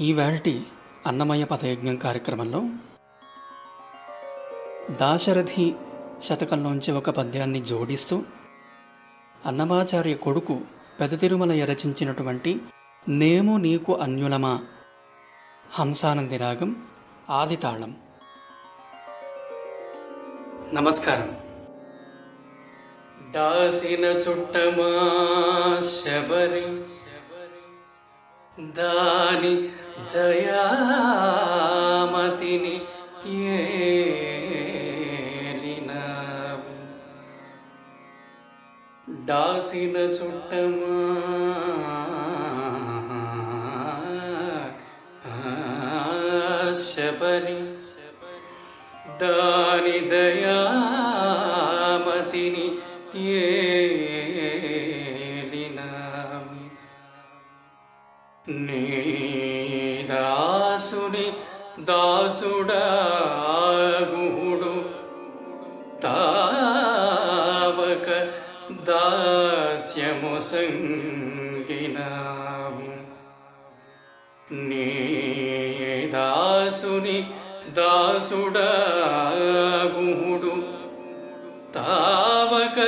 ఈవేళటి అన్నమయ్య పదయజ్ఞం కార్యక్రమంలో దాశరథి శతకంలోంచి ఒక పద్యాన్ని జోడిస్తూ అన్నమాచార్య కొడుకు పెద తిరుమలయ్య రచించినటువంటి నేము నీకు అన్యులమా? హంసానంది రాగం ఆదితాళం నమస్కారం. దాసిన చుట్టమా శబరి. దాని दयामतिनि ये लिन डासिनचुटमा परिष्य दानि दयामतिनि ये ಸುಡ ಆಗುಹುಡು. ತಾವಕ ದಾಸ್ಯಮು ಸಂಗಿನ. ನೀ ದಾಸುನಿ ದಾಸುಡ ತಾವಕ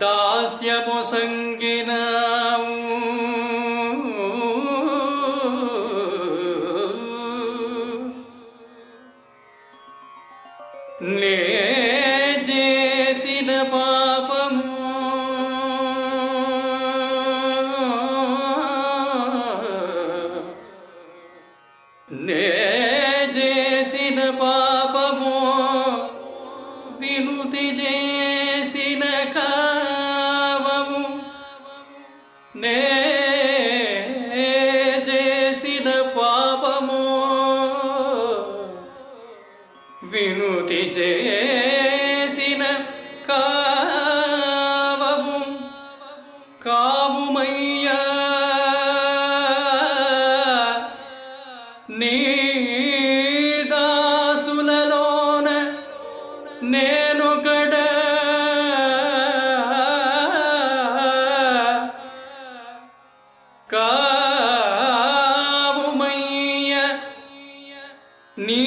ದಾಸ್ಯಮು ಸಂಗಿನಾವು వినుతి చేసిన కావము కావుమయ్యా నీ దాసులలోన నేను కడ కావుమయ్య నీ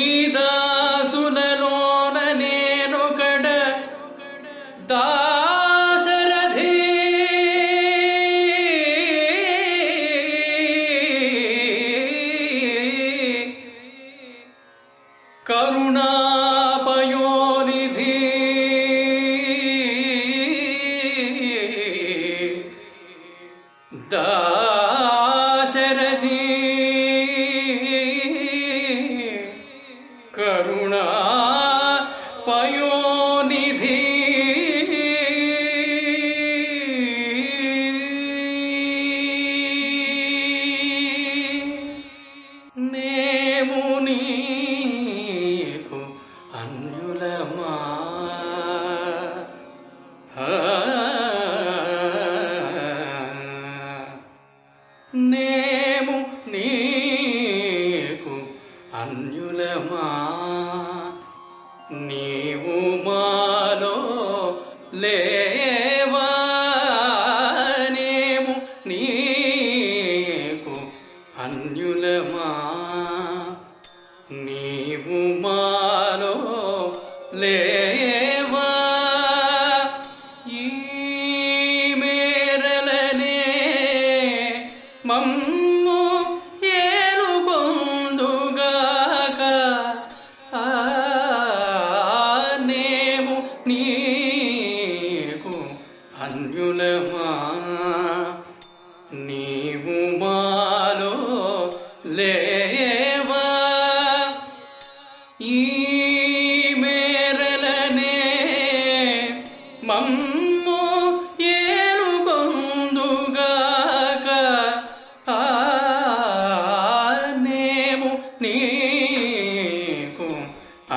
um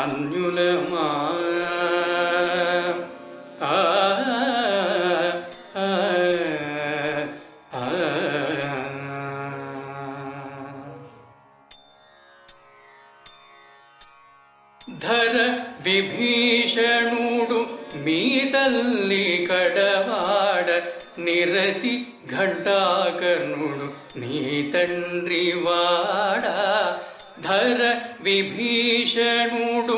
అన్యులమా ఆ ఆ ఆ ధర విభీషణుడు మీ తల్లి కడవాడ నిరతి ఘంటాకర్ణుడు నీ తండ్రి వాడా ధర విభీషణుడు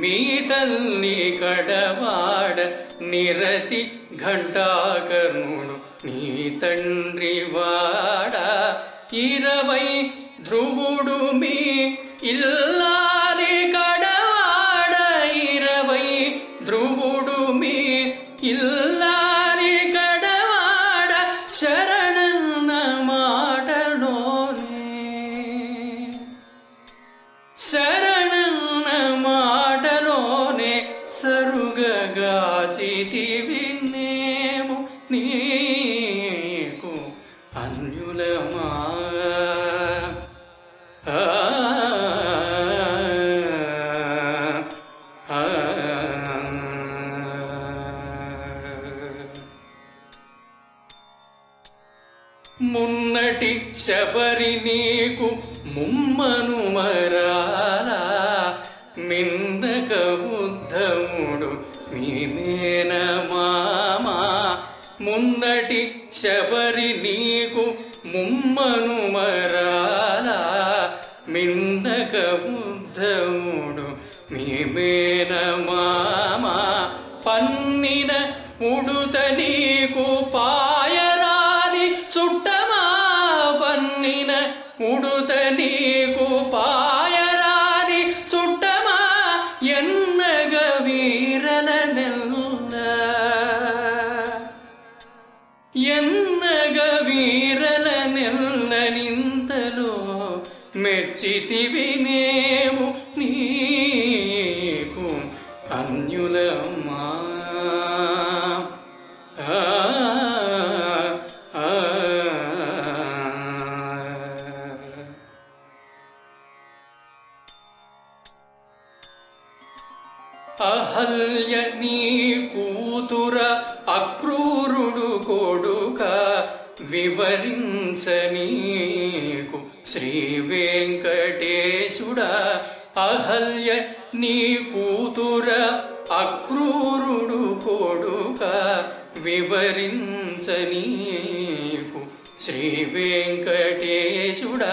మీ తల్లి కడవాడ నిరతి ఘంటాకర్ణుడు నీ తండ్రి వాడా ఇరవై ధ్రువుడు మీ ఇల్లాలి మున్నటి శబరి నీకు ముమ్మను మరాలా. మిందక ఉద్ధముడు మీ మామా మున్నటి శబరి నీ ముమ్మను మరాల మిందక ఉద్ధముడు మేమేన మామ పన్నిన ఉడుత నీకు పాయరాలి చుట్టమా పన్నిన ఉడుత నీకు మెచ్చితివి నీకు అన్యులమ్మా అహల్య నీ కూతుర అక్రూరుడు కొడుక వివరించనీ శ్రీ వెంకటేశుడ అహల్య నీ కూతుర అక్రూరుడు కొడుక వివరించనీకు. శ్రీ వెంకటేశుడ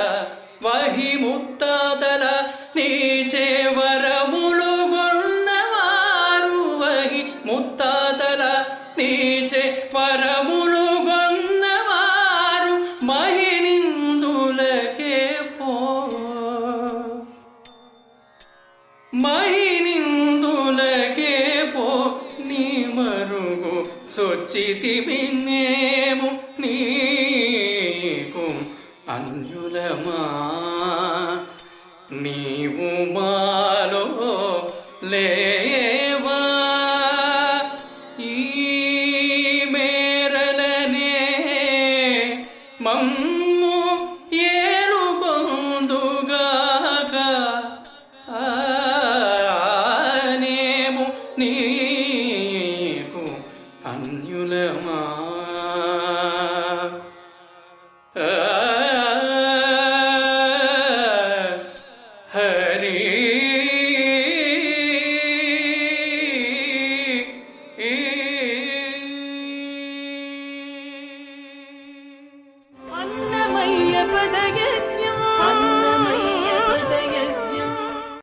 వహిముత్తల నీ అంజులమా నీవు మాలో లే Hari